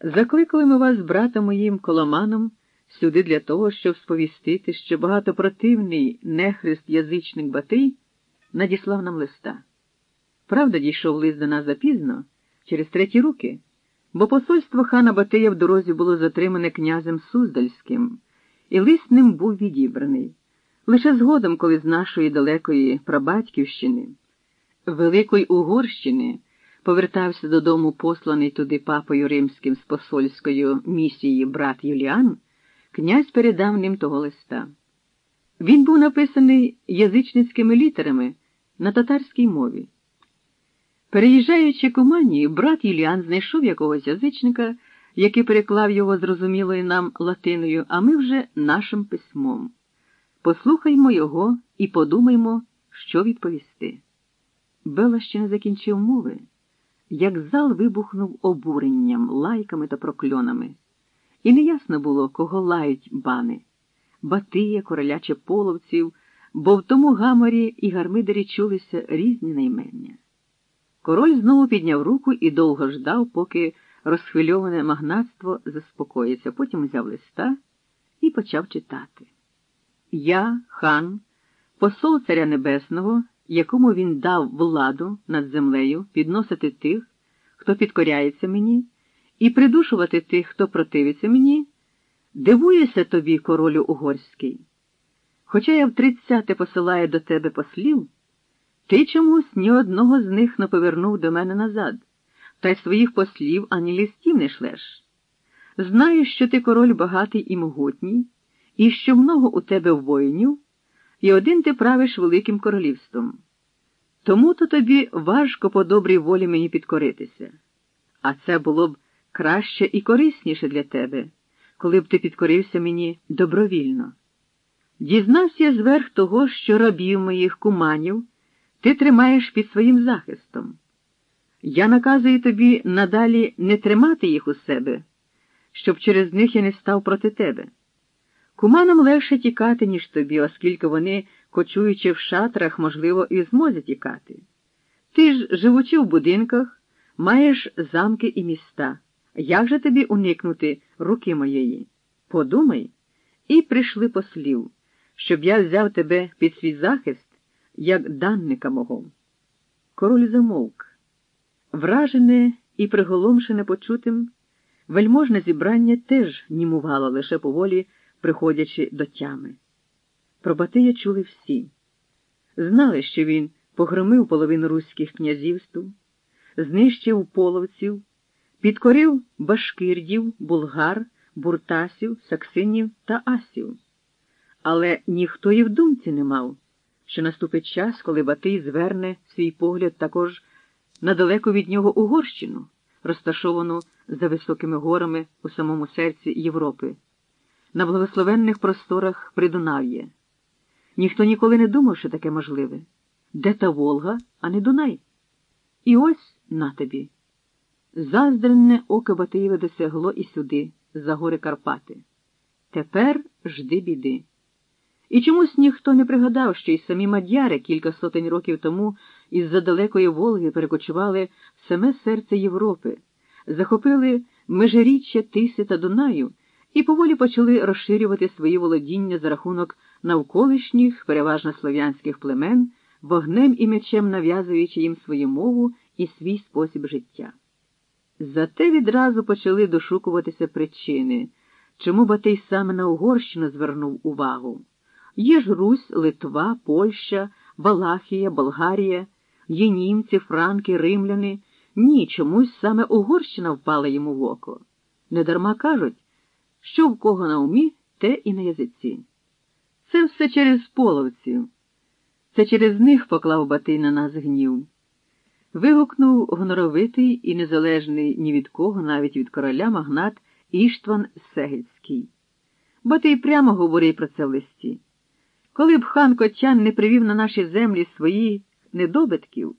Закликали ми вас, братом моїм коломаном, сюди для того, щоб сповістити, що багатопротивний нехрест язичник Батий надіслав нам листа. Правда, дійшов лист до нас запізно, через треті руки, бо посольство хана Батия в дорозі було затримане князем Суздальським, і лист ним був відібраний. Лише згодом, коли з нашої далекої прабатьківщини, Великої Угорщини, повертався додому посланий туди папою римським з посольською місією брат Юліан, князь передав ним того листа. Він був написаний язичницькими літерами на татарській мові. Переїжджаючи Куманії, брат Юліан знайшов якогось язичника, який переклав його зрозумілою нам латиною, а ми вже нашим письмом. Послухаймо його і подумаймо, що відповісти. Бела ще не закінчив мови, як зал вибухнув обуренням, лайками та прокльонами. І неясно було, кого лають бани Батия, короля чи половців, бо в тому гаморі і гармидері чулися різні наймення. Король знову підняв руку і довго ждав, поки розхвильоване магнатство заспокоїться, потім взяв листа і почав читати. Я, хан, посол Царя Небесного, якому він дав владу над землею підносити тих, хто підкоряється мені, і придушувати тих, хто противиться мені, дивуюся тобі, королю угорський. Хоча я в тридцяте посилаю до тебе послів, ти чомусь ні одного з них не повернув до мене назад, та й своїх послів ані листів не шлеш. Знаю, що ти король багатий і могутній, і що много у тебе воїнів, і один ти правиш великим королівством. Тому то тобі важко по добрій волі мені підкоритися, а це було б краще і корисніше для тебе, коли б ти підкорився мені добровільно. Дізнався я зверх того, що рабів моїх куманів ти тримаєш під своїм захистом. Я наказую тобі надалі не тримати їх у себе, щоб через них я не став проти тебе. Куманам легше тікати, ніж тобі, оскільки вони, кочуючи в шатрах, можливо, і змозі тікати. Ти ж, живучи в будинках, маєш замки і міста. Як же тобі уникнути руки моєї? Подумай, і прийшли послів, щоб я взяв тебе під свій захист, як данника мого. Король замовк. Вражене і приголомшене почутим, вельможне зібрання теж німувало лише поволі приходячи до тями. Про Батия чули всі. Знали, що він погромив половину руських князівств, знищив половців, підкорив башкирдів, булгар, буртасів, саксинів та асів. Але ніхто і в думці не мав, що наступить час, коли Батий зверне свій погляд також на далеко від нього Угорщину, розташовану за високими горами у самому серці Європи на благословенних просторах Придунав'я. Ніхто ніколи не думав, що таке можливе. Де та Волга, а не Дунай? І ось на тобі. Заздренне око Батиєве досягло і сюди, за гори Карпати. Тепер жди біди. І чомусь ніхто не пригадав, що й самі мадяри кілька сотень років тому із за далекої Волги перекочували в саме серце Європи, захопили межиріччя Тиси та Дунаю і поволі почали розширювати свої володіння за рахунок навколишніх, переважно слов'янських племен, вогнем і мечем нав'язуючи їм свою мову і свій спосіб життя. Зате відразу почали дошукуватися причини, чому Батий саме на Угорщину звернув увагу. Є ж Русь, Литва, Польща, Валахія, Болгарія, є німці, франки, римляни. Ні, чомусь саме Угорщина впала йому в око. Недарма кажуть, що в кого на умі, те і на язиці. Це все через половців. Це через них поклав Батий на нас гнів. Вигукнув гоноровитий і незалежний ні від кого, навіть від короля магнат Іштван Сегельський. Батий прямо говорив про це в листі. Коли б хан Котян не привів на наші землі свої недобитків,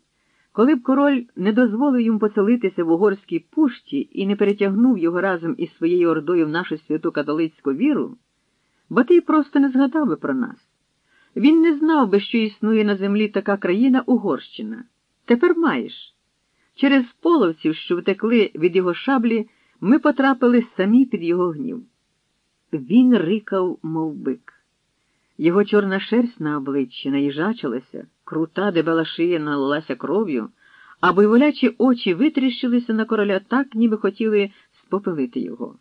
коли б король не дозволив йому поселитися в угорській пушті і не перетягнув його разом із своєю ордою в нашу святу католицьку віру, Батий просто не згадав би про нас. Він не знав би, що існує на землі така країна Угорщина. Тепер маєш. Через половців, що втекли від його шаблі, ми потрапили самі під його гнів. Він рикав, мов бик. Його чорна шерсть на обличчі наїжачилася, крута дебела шия налилася кров'ю, а бойволячі очі витріщилися на короля так, ніби хотіли спопелити його.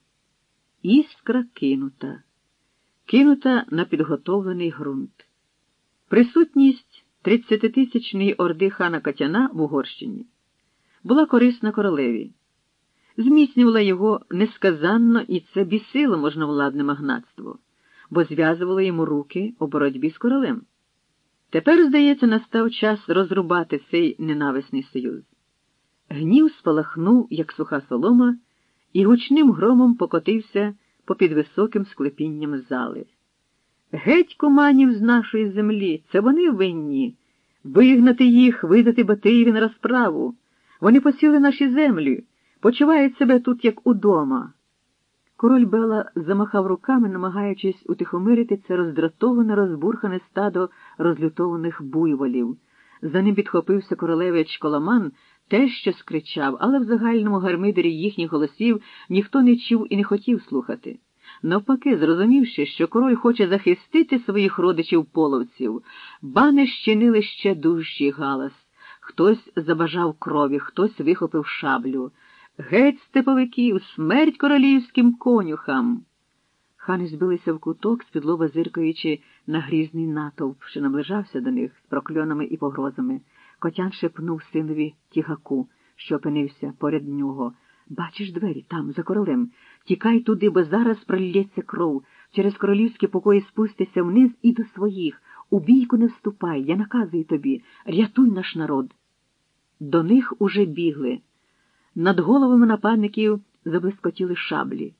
Іскра кинута, кинута на підготовлений ґрунт. Присутність тридцятитисячної орди хана Катяна в Угорщині була корисна королеві, зміцнювала його несказанно і це бісило можновладне магнатство, бо зв'язувало йому руки у боротьбі з королем. Тепер, здається, настав час розрубати цей ненависний союз. Гнів спалахнув, як суха солома, і гучним громом покотився попід високим склепінням зали. Геть куманів з нашої землі, це вони винні. Вигнати їх, видати Батиєві на розправу. Вони посіли наші землі, почувають себе тут, як удома. Король Бела замахав руками, намагаючись утихомирити це роздратоване, розбурхане стадо розлютованих буйволів. За ним підхопився королевич Коломан, те, що скричав, але в загальному гармидері їхніх голосів ніхто не чув і не хотів слухати. Навпаки, зрозумівши, що король хоче захистити своїх родичів половців, бани щинили ще дужчий галас. Хтось забажав крові, хтось вихопив шаблю. Геть степовиків, смерть королівським конюхам. Хани збилися в куток, спідлоба зиркаючи на грізний натовп, що наближався до них з прокльонами і погрозами. Котян шепнув синові тігаку, що опинився поряд нього. Бачиш двері там, за королем. Тікай туди, бо зараз пролється кров. Через королівські покої спустися вниз і до своїх. У бійку не вступай, я наказую тобі, рятуй наш народ. До них уже бігли. Над головами нападників заблискотіли шаблі.